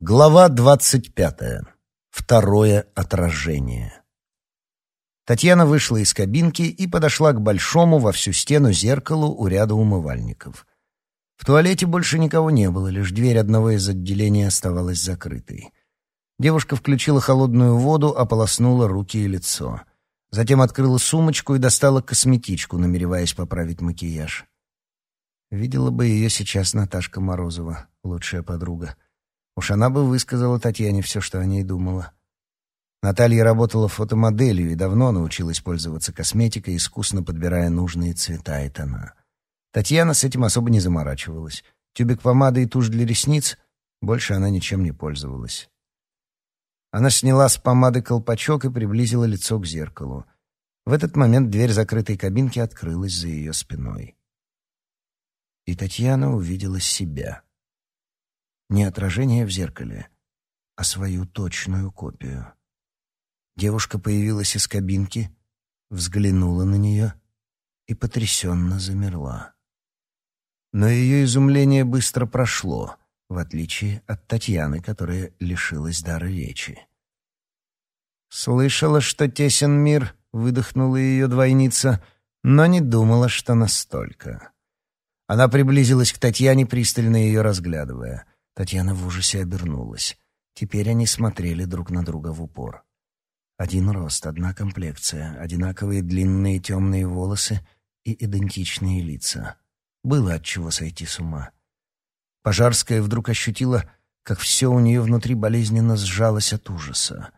Глава двадцать пятая. Второе отражение. Татьяна вышла из кабинки и подошла к большому во всю стену зеркалу у ряда умывальников. В туалете больше никого не было, лишь дверь одного из отделений оставалась закрытой. Девушка включила холодную воду, ополоснула руки и лицо. Затем открыла сумочку и достала косметичку, намереваясь поправить макияж. Видела бы ее сейчас Наташка Морозова, лучшая подруга. Уж она бы высказала Татьяне все, что о ней думала. Наталья работала фотомоделью и давно научилась пользоваться косметикой, искусно подбирая нужные цвета и тона. Татьяна с этим особо не заморачивалась. Тюбик помады и тушь для ресниц — больше она ничем не пользовалась. Она сняла с помады колпачок и приблизила лицо к зеркалу. В этот момент дверь закрытой кабинки открылась за ее спиной. И Татьяна увидела себя — не отражение в зеркале, а свою точную копию. Девушка появилась из кабинки, взглянула на нее и потрясенно замерла. Но ее изумление быстро прошло, в отличие от Татьяны, которая лишилась дара речи. «Слышала, что тесен мир», — выдохнула ее двойница, но не думала, что настолько. Она приблизилась к Татьяне, пристально ее разглядывая — Татьяна в ужасе обернулась. Теперь они смотрели друг на друга в упор. Один рост, одна комплекция, одинаковые длинные темные волосы и идентичные лица. Было от чего сойти с ума. Пожарская вдруг ощутила, как все у нее внутри болезненно сжалось от ужаса.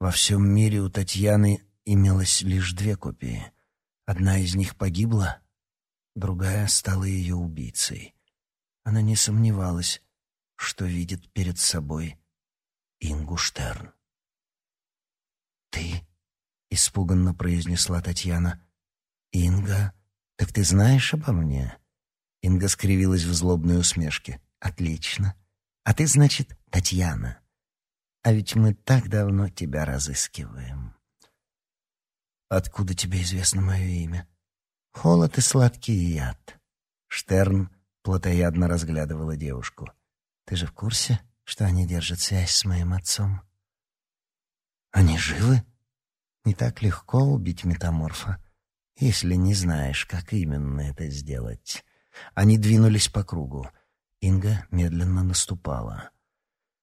Во всем мире у Татьяны имелось лишь две копии. Одна из них погибла, другая стала ее убийцей. Она не сомневалась, что видит перед собой Ингу Штерн. «Ты?» — испуганно произнесла Татьяна. «Инга, так ты знаешь обо мне?» Инга скривилась в злобной усмешке. «Отлично. А ты, значит, Татьяна. А ведь мы так давно тебя разыскиваем». «Откуда тебе известно мое имя?» «Холод и сладкий яд». Штерн плотоядно разглядывала девушку. Ты же в курсе, что они держат связь с моим отцом? Они живы? Не так легко убить метаморфа, если не знаешь, как именно это сделать. Они двинулись по кругу. Инга медленно наступала.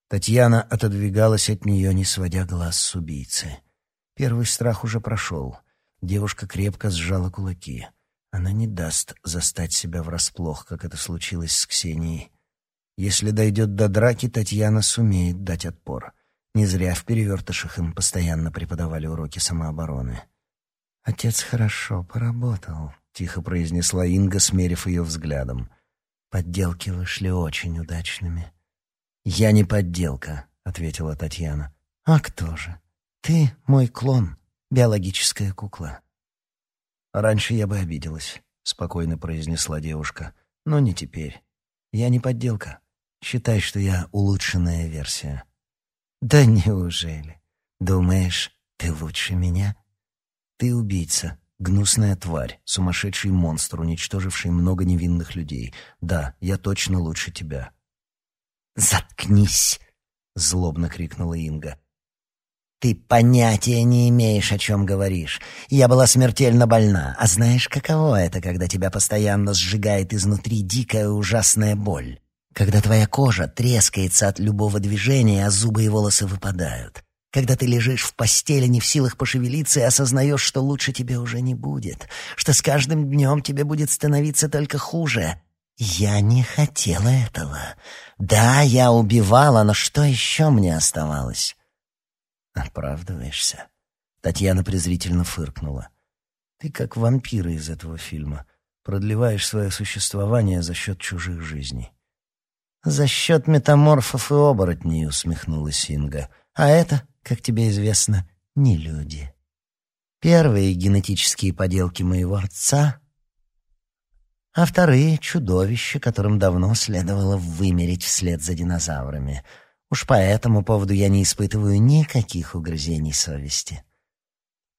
Татьяна отодвигалась от нее, не сводя глаз с убийцы. Первый страх уже прошел. Девушка крепко сжала кулаки. Она не даст застать себя врасплох, как это случилось с Ксенией. Если дойдет до драки, Татьяна сумеет дать отпор. Не зря в перевертышах им постоянно преподавали уроки самообороны. «Отец хорошо поработал», — тихо произнесла Инга, смерив ее взглядом. «Подделки вышли очень удачными». «Я не подделка», — ответила Татьяна. «А кто же? Ты мой клон, биологическая кукла». «Раньше я бы обиделась», — спокойно произнесла девушка. «Но не теперь. Я не подделка. Считай, что я улучшенная версия. Да неужели? Думаешь, ты лучше меня? Ты убийца, гнусная тварь, сумасшедший монстр, уничтоживший много невинных людей. Да, я точно лучше тебя. Заткнись, злобно крикнула Инга. Ты понятия не имеешь, о чем говоришь. Я была смертельно больна. А знаешь, каково это, когда тебя постоянно сжигает изнутри дикая ужасная боль? Когда твоя кожа трескается от любого движения, а зубы и волосы выпадают. Когда ты лежишь в постели, не в силах пошевелиться, и осознаешь, что лучше тебе уже не будет, что с каждым днем тебе будет становиться только хуже. Я не хотела этого. Да, я убивала, но что еще мне оставалось? Оправдываешься? Татьяна презрительно фыркнула. Ты как вампиры из этого фильма. Продлеваешь свое существование за счет чужих жизней. «За счет метаморфов и оборотней», — усмехнулась Инга. «А это, как тебе известно, не люди. Первые генетические поделки моего отца, а вторые — чудовища, которым давно следовало вымереть вслед за динозаврами. Уж по этому поводу я не испытываю никаких угрызений совести».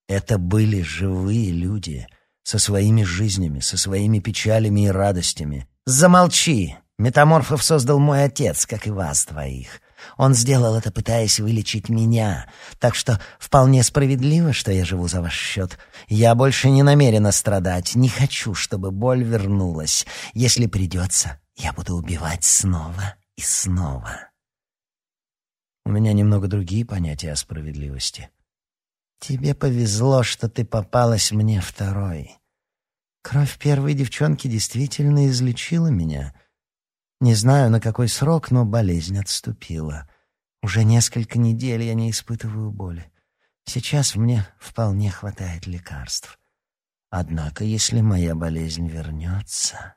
Это были живые люди со своими жизнями, со своими печалями и радостями. «Замолчи!» Метаморфов создал мой отец, как и вас двоих. Он сделал это, пытаясь вылечить меня. Так что вполне справедливо, что я живу за ваш счет. Я больше не намерена страдать. Не хочу, чтобы боль вернулась. Если придется, я буду убивать снова и снова. У меня немного другие понятия о справедливости. Тебе повезло, что ты попалась мне второй. Кровь первой девчонки действительно излечила меня — не знаю, на какой срок, но болезнь отступила. Уже несколько недель я не испытываю боли. Сейчас мне вполне хватает лекарств. Однако, если моя болезнь вернется...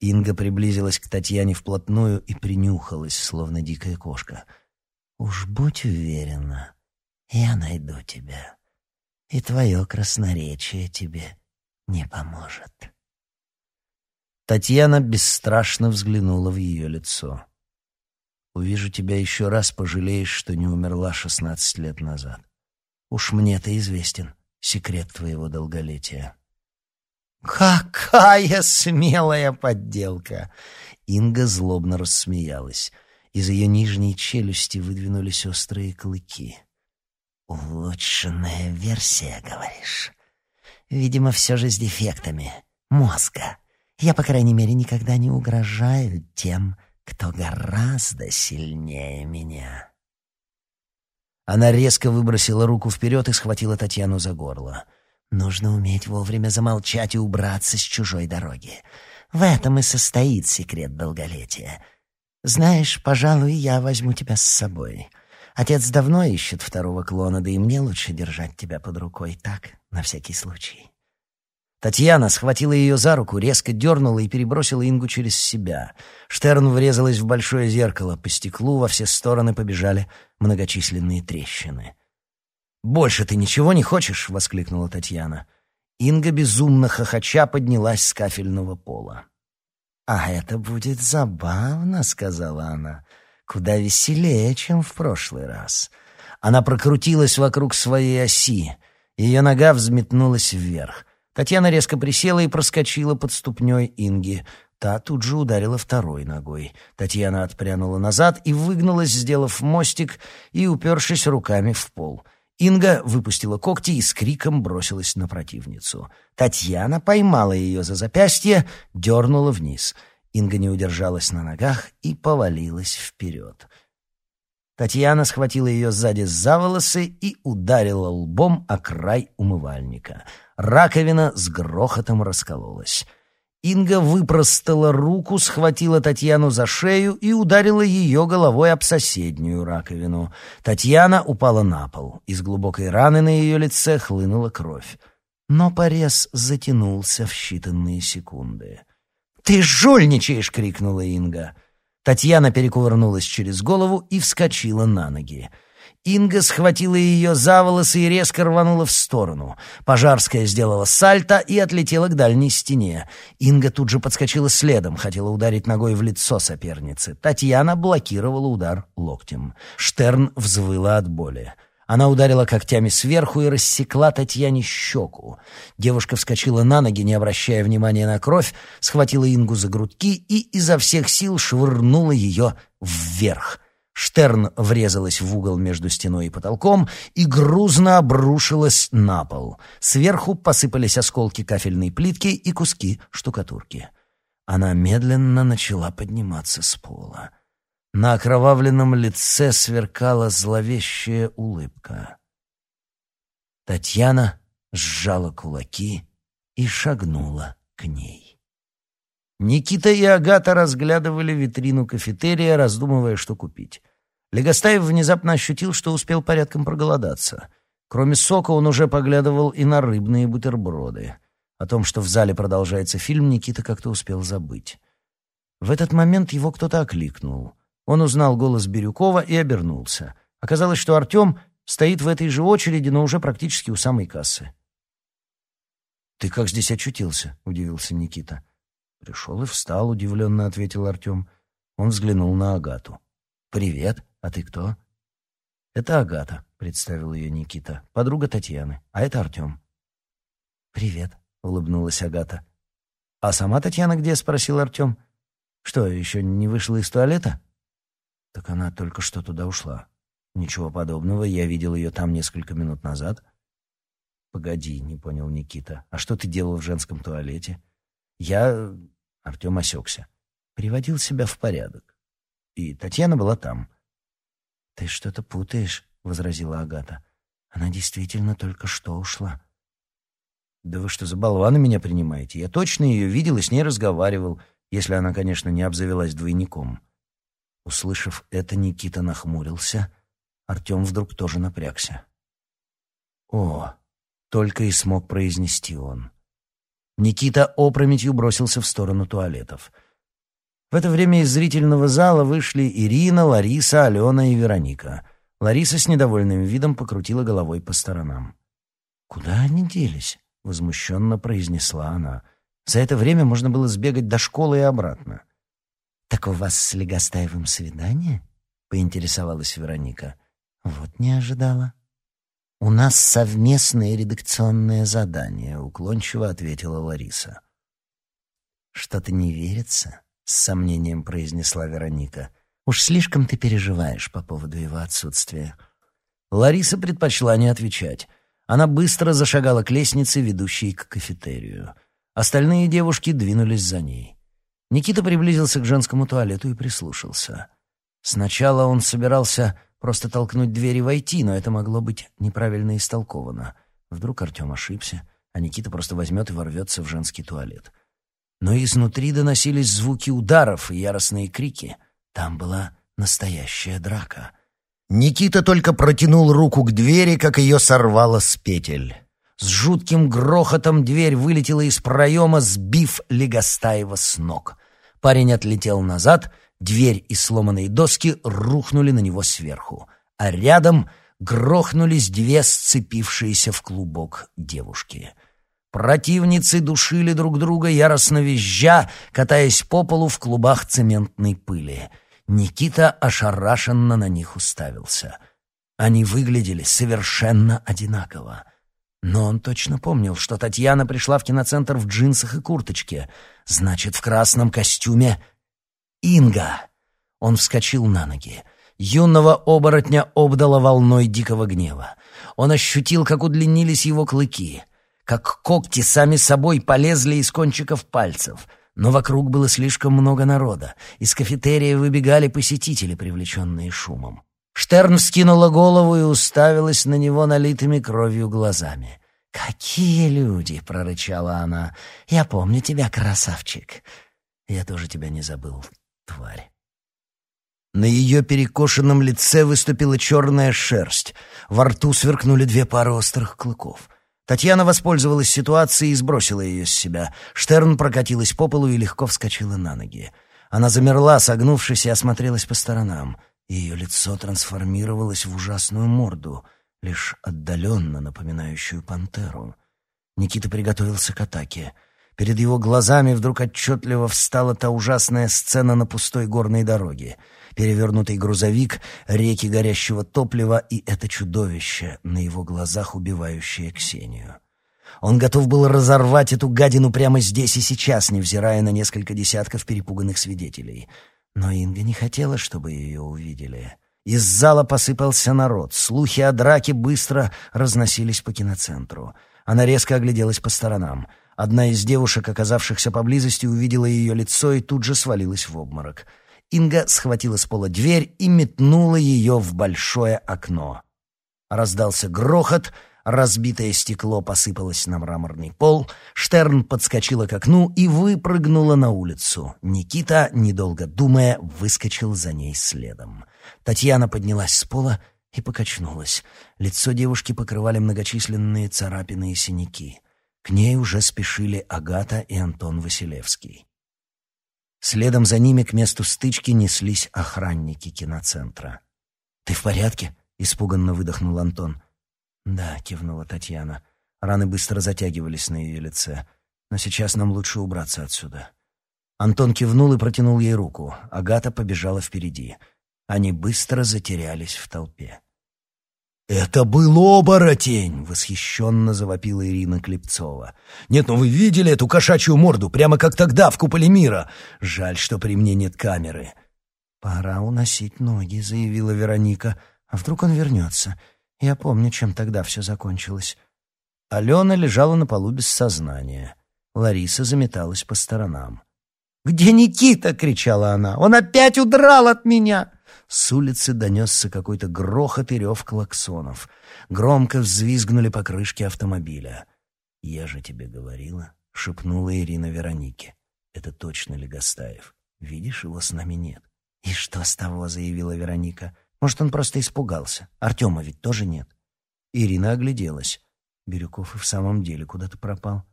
Инга приблизилась к Татьяне вплотную и принюхалась, словно дикая кошка. «Уж будь уверена, я найду тебя, и твое красноречие тебе не поможет». Татьяна бесстрашно взглянула в ее лицо. «Увижу тебя еще раз, пожалеешь, что не умерла шестнадцать лет назад. Уж мне-то известен секрет твоего долголетия». «Какая смелая подделка!» Инга злобно рассмеялась. Из ее нижней челюсти выдвинулись острые клыки. «Улучшенная версия, говоришь? Видимо, все же с дефектами мозга». Я, по крайней мере, никогда не угрожаю тем, кто гораздо сильнее меня. Она резко выбросила руку вперед и схватила Татьяну за горло. Нужно уметь вовремя замолчать и убраться с чужой дороги. В этом и состоит секрет долголетия. Знаешь, пожалуй, я возьму тебя с собой. Отец давно ищет второго клона, да и мне лучше держать тебя под рукой так, на всякий случай. Татьяна схватила ее за руку, резко дернула и перебросила Ингу через себя. Штерн врезалась в большое зеркало. По стеклу во все стороны побежали многочисленные трещины. «Больше ты ничего не хочешь?» — воскликнула Татьяна. Инга безумно хохоча поднялась с кафельного пола. «А это будет забавно», — сказала она. «Куда веселее, чем в прошлый раз». Она прокрутилась вокруг своей оси. Ее нога взметнулась вверх. Татьяна резко присела и проскочила под ступней Инги. Та тут же ударила второй ногой. Татьяна отпрянула назад и выгнулась, сделав мостик и упершись руками в пол. Инга выпустила когти и с криком бросилась на противницу. Татьяна поймала ее за запястье, дернула вниз. Инга не удержалась на ногах и повалилась вперед. Татьяна схватила ее сзади за волосы и ударила лбом о край умывальника — Раковина с грохотом раскололась. Инга выпростала руку, схватила Татьяну за шею и ударила ее головой об соседнюю раковину. Татьяна упала на пол. Из глубокой раны на ее лице хлынула кровь. Но порез затянулся в считанные секунды. «Ты жульничаешь!» — крикнула Инга. Татьяна перекувырнулась через голову и вскочила на ноги. Инга схватила ее за волосы и резко рванула в сторону. Пожарская сделала сальто и отлетела к дальней стене. Инга тут же подскочила следом, хотела ударить ногой в лицо соперницы. Татьяна блокировала удар локтем. Штерн взвыла от боли. Она ударила когтями сверху и рассекла Татьяне щеку. Девушка вскочила на ноги, не обращая внимания на кровь, схватила Ингу за грудки и изо всех сил швырнула ее вверх — Штерн врезалась в угол между стеной и потолком и грузно обрушилась на пол. Сверху посыпались осколки кафельной плитки и куски штукатурки. Она медленно начала подниматься с пола. На окровавленном лице сверкала зловещая улыбка. Татьяна сжала кулаки и шагнула к ней. Никита и Агата разглядывали витрину кафетерия, раздумывая, что купить. Легостаев внезапно ощутил, что успел порядком проголодаться. Кроме сока он уже поглядывал и на рыбные бутерброды. О том, что в зале продолжается фильм, Никита как-то успел забыть. В этот момент его кто-то окликнул. Он узнал голос Бирюкова и обернулся. Оказалось, что Артем стоит в этой же очереди, но уже практически у самой кассы. «Ты как здесь очутился?» — удивился Никита. «Пришел и встал», — удивленно ответил Артем. Он взглянул на Агату. «Привет», «А ты кто?» «Это Агата», — представил ее Никита, подруга Татьяны, а это Артем. «Привет», — улыбнулась Агата. «А сама Татьяна где?» — спросил Артем. «Что, еще не вышла из туалета?» Так она только что туда ушла. Ничего подобного, я видел ее там несколько минут назад. Погоди, не понял Никита. А что ты делал в женском туалете? Я... Артем осекся. Приводил себя в порядок. И Татьяна была там. Ты что-то путаешь, возразила Агата. Она действительно только что ушла. Да вы что, за болвана меня принимаете? Я точно ее видел и с ней разговаривал, если она, конечно, не обзавелась двойником. Услышав это, Никита нахмурился. Артем вдруг тоже напрягся. «О!» — только и смог произнести он. Никита опрометью бросился в сторону туалетов. В это время из зрительного зала вышли Ирина, Лариса, Алена и Вероника. Лариса с недовольным видом покрутила головой по сторонам. «Куда они делись?» возмущенно произнесла она. За это время можно было сбегать до школы и обратно. «Так у вас с Легостаевым свидание?» — поинтересовалась Вероника. «Вот не ожидала». «У нас совместное редакционное задание», — уклончиво ответила Лариса. «Что-то не верится?» — с сомнением произнесла Вероника. «Уж слишком ты переживаешь по поводу его отсутствия». Лариса предпочла не отвечать. Она быстро зашагала к лестнице, ведущей к кафетерию. Остальные девушки двинулись за ней. Никита приблизился к женскому туалету и прислушался. Сначала он собирался просто толкнуть дверь и войти, но это могло быть неправильно истолковано. Вдруг Артем ошибся, а Никита просто возьмет и ворвется в женский туалет. Но изнутри доносились звуки ударов и яростные крики. Там была настоящая драка — Никита только протянул руку к двери, как ее сорвало с петель. С жутким грохотом дверь вылетела из проема, сбив Легостаева с ног. Парень отлетел назад, дверь и сломанные доски рухнули на него сверху, а рядом грохнулись две сцепившиеся в клубок девушки. Противницы душили друг друга, яростно визжа, катаясь по полу в клубах цементной пыли — Никита ошарашенно на них уставился. Они выглядели совершенно одинаково. Но он точно помнил, что Татьяна пришла в киноцентр в джинсах и курточке. Значит, в красном костюме Инга. Он вскочил на ноги. Юного оборотня обдало волной дикого гнева. Он ощутил, как удлинились его клыки, как когти сами собой полезли из кончиков пальцев — но вокруг было слишком много народа. Из кафетерия выбегали посетители, привлеченные шумом. Штерн скинула голову и уставилась на него налитыми кровью глазами. «Какие люди!» — прорычала она. «Я помню тебя, красавчик!» «Я тоже тебя не забыл, тварь!» На ее перекошенном лице выступила черная шерсть. Во рту сверкнули две пары острых клыков — Татьяна воспользовалась ситуацией и сбросила ее с себя. Штерн прокатилась по полу и легко вскочила на ноги. Она замерла, согнувшись, и осмотрелась по сторонам. Ее лицо трансформировалось в ужасную морду, лишь отдаленно напоминающую пантеру. Никита приготовился к атаке. Перед его глазами вдруг отчетливо встала та ужасная сцена на пустой горной дороге — перевернутый грузовик, реки горящего топлива и это чудовище, на его глазах убивающее Ксению. Он готов был разорвать эту гадину прямо здесь и сейчас, невзирая на несколько десятков перепуганных свидетелей. Но Инга не хотела, чтобы ее увидели. Из зала посыпался народ. Слухи о драке быстро разносились по киноцентру. Она резко огляделась по сторонам. Одна из девушек, оказавшихся поблизости, увидела ее лицо и тут же свалилась в обморок. Инга схватила с пола дверь и метнула ее в большое окно. Раздался грохот, разбитое стекло посыпалось на мраморный пол, Штерн подскочила к окну и выпрыгнула на улицу. Никита, недолго думая, выскочил за ней следом. Татьяна поднялась с пола и покачнулась. Лицо девушки покрывали многочисленные царапины и синяки. К ней уже спешили Агата и Антон Василевский. Следом за ними к месту стычки неслись охранники киноцентра. «Ты в порядке?» — испуганно выдохнул Антон. «Да», — кивнула Татьяна. Раны быстро затягивались на ее лице. «Но сейчас нам лучше убраться отсюда». Антон кивнул и протянул ей руку. Агата побежала впереди. Они быстро затерялись в толпе. «Это был оборотень!» — восхищенно завопила Ирина Клепцова. «Нет, ну вы видели эту кошачью морду, прямо как тогда, в куполе мира? Жаль, что при мне нет камеры». «Пора уносить ноги», — заявила Вероника. «А вдруг он вернется? Я помню, чем тогда все закончилось». Алена лежала на полу без сознания. Лариса заметалась по сторонам. «Где Никита?» — кричала она. «Он опять удрал от меня!» С улицы донесся какой-то грохот и рев клаксонов. Громко взвизгнули покрышки автомобиля. «Я же тебе говорила», — шепнула Ирина Веронике. «Это точно Легостаев. Видишь, его с нами нет». «И что с того?» — заявила Вероника. «Может, он просто испугался. Артема ведь тоже нет». Ирина огляделась. Бирюков и в самом деле куда-то пропал.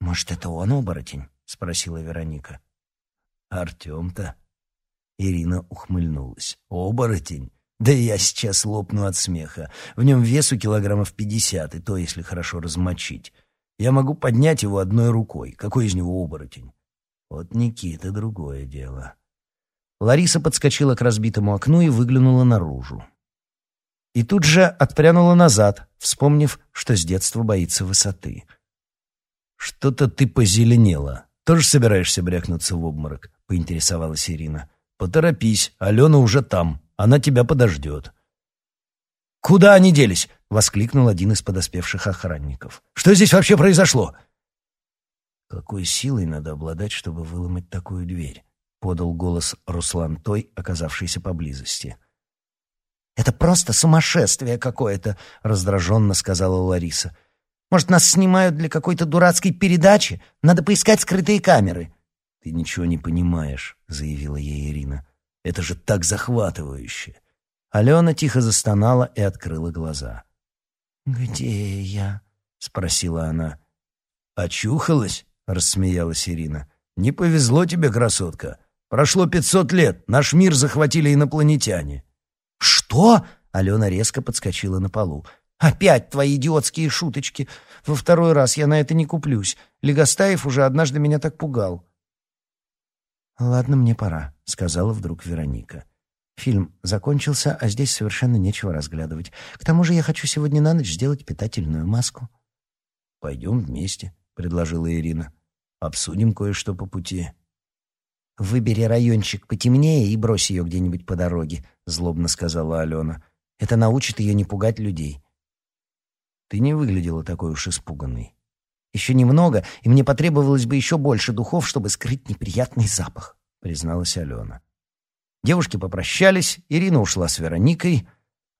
«Может, это он оборотень?» — спросила Вероника. «Артем-то?» Ирина ухмыльнулась. «Оборотень? Да я сейчас лопну от смеха. В нем весу килограммов пятьдесят, и то, если хорошо размочить. Я могу поднять его одной рукой. Какой из него оборотень? Вот Никита — другое дело». Лариса подскочила к разбитому окну и выглянула наружу. И тут же отпрянула назад, вспомнив, что с детства боится высоты. «Что-то ты позеленела. Тоже собираешься брякнуться в обморок?» — поинтересовалась Ирина. «Поторопись, Алена уже там. Она тебя подождет». «Куда они делись?» — воскликнул один из подоспевших охранников. «Что здесь вообще произошло?» «Какой силой надо обладать, чтобы выломать такую дверь?» — подал голос Руслан Той, оказавшийся поблизости. «Это просто сумасшествие какое-то», — раздраженно сказала Лариса. «Может, нас снимают для какой-то дурацкой передачи? Надо поискать скрытые камеры». «Ты ничего не понимаешь», — заявила ей Ирина. «Это же так захватывающе!» Алена тихо застонала и открыла глаза. «Где я?» — спросила она. «Очухалась?» — рассмеялась Ирина. «Не повезло тебе, красотка. Прошло пятьсот лет, наш мир захватили инопланетяне». «Что?» — Алена резко подскочила на полу. «Опять твои идиотские шуточки. Во второй раз я на это не куплюсь. Легостаев уже однажды меня так пугал». «Ладно, мне пора», — сказала вдруг Вероника. «Фильм закончился, а здесь совершенно нечего разглядывать. К тому же я хочу сегодня на ночь сделать питательную маску». «Пойдем вместе», — предложила Ирина. «Обсудим кое-что по пути». «Выбери райончик потемнее и брось ее где-нибудь по дороге», — злобно сказала Алена. «Это научит ее не пугать людей». «Ты не выглядела такой уж испуганной». «Еще немного, и мне потребовалось бы еще больше духов, чтобы скрыть неприятный запах», — призналась Алена. Девушки попрощались, Ирина ушла с Вероникой.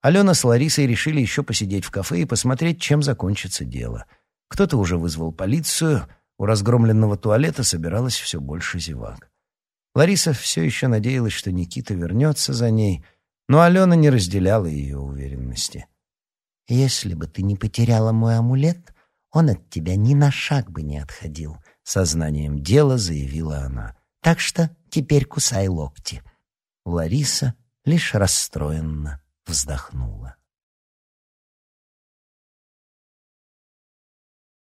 Алена с Ларисой решили еще посидеть в кафе и посмотреть, чем закончится дело. Кто-то уже вызвал полицию, у разгромленного туалета собиралось все больше зевак. Лариса все еще надеялась, что Никита вернется за ней, но Алена не разделяла ее уверенности. «Если бы ты не потеряла мой амулет, он от тебя ни на шаг бы не отходил», — сознанием дела заявила она. «Так что теперь кусай локти». Лариса лишь расстроенно вздохнула.